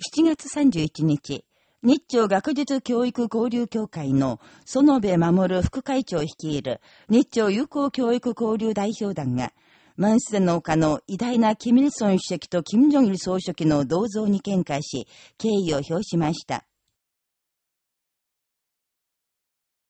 7月31日、日朝学術教育交流協会の園部守副会長率いる日朝友好教育交流代表団が、万世の丘の偉大なキム・イルソン主席とキム・ジョンイル総書記の銅像に見解し、敬意を表しました。